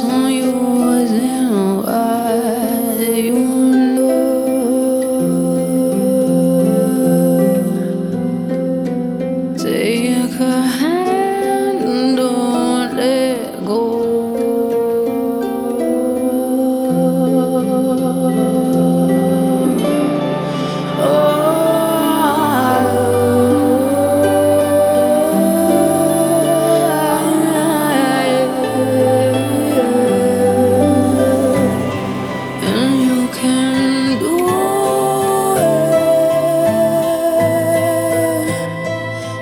sans you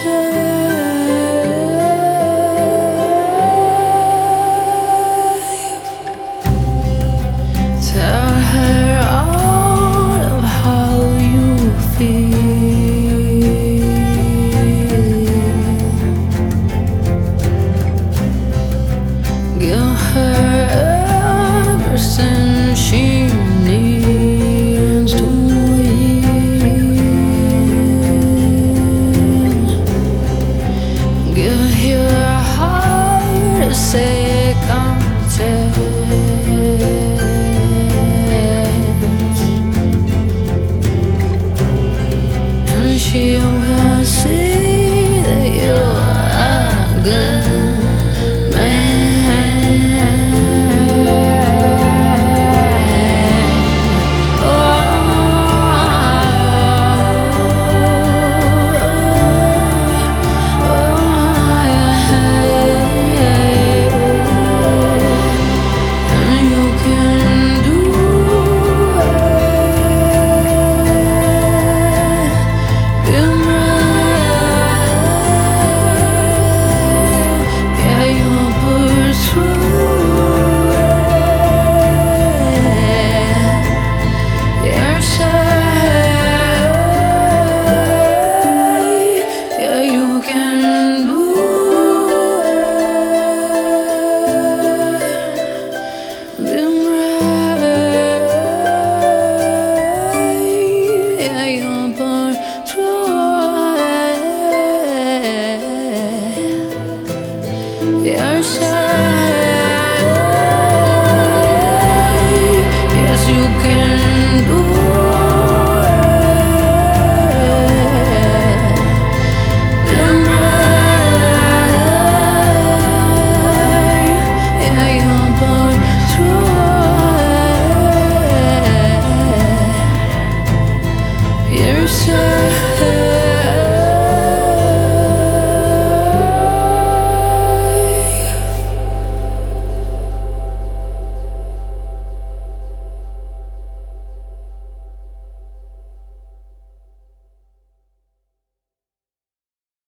treasure. your heart say content And she will see that you are good. 第二下。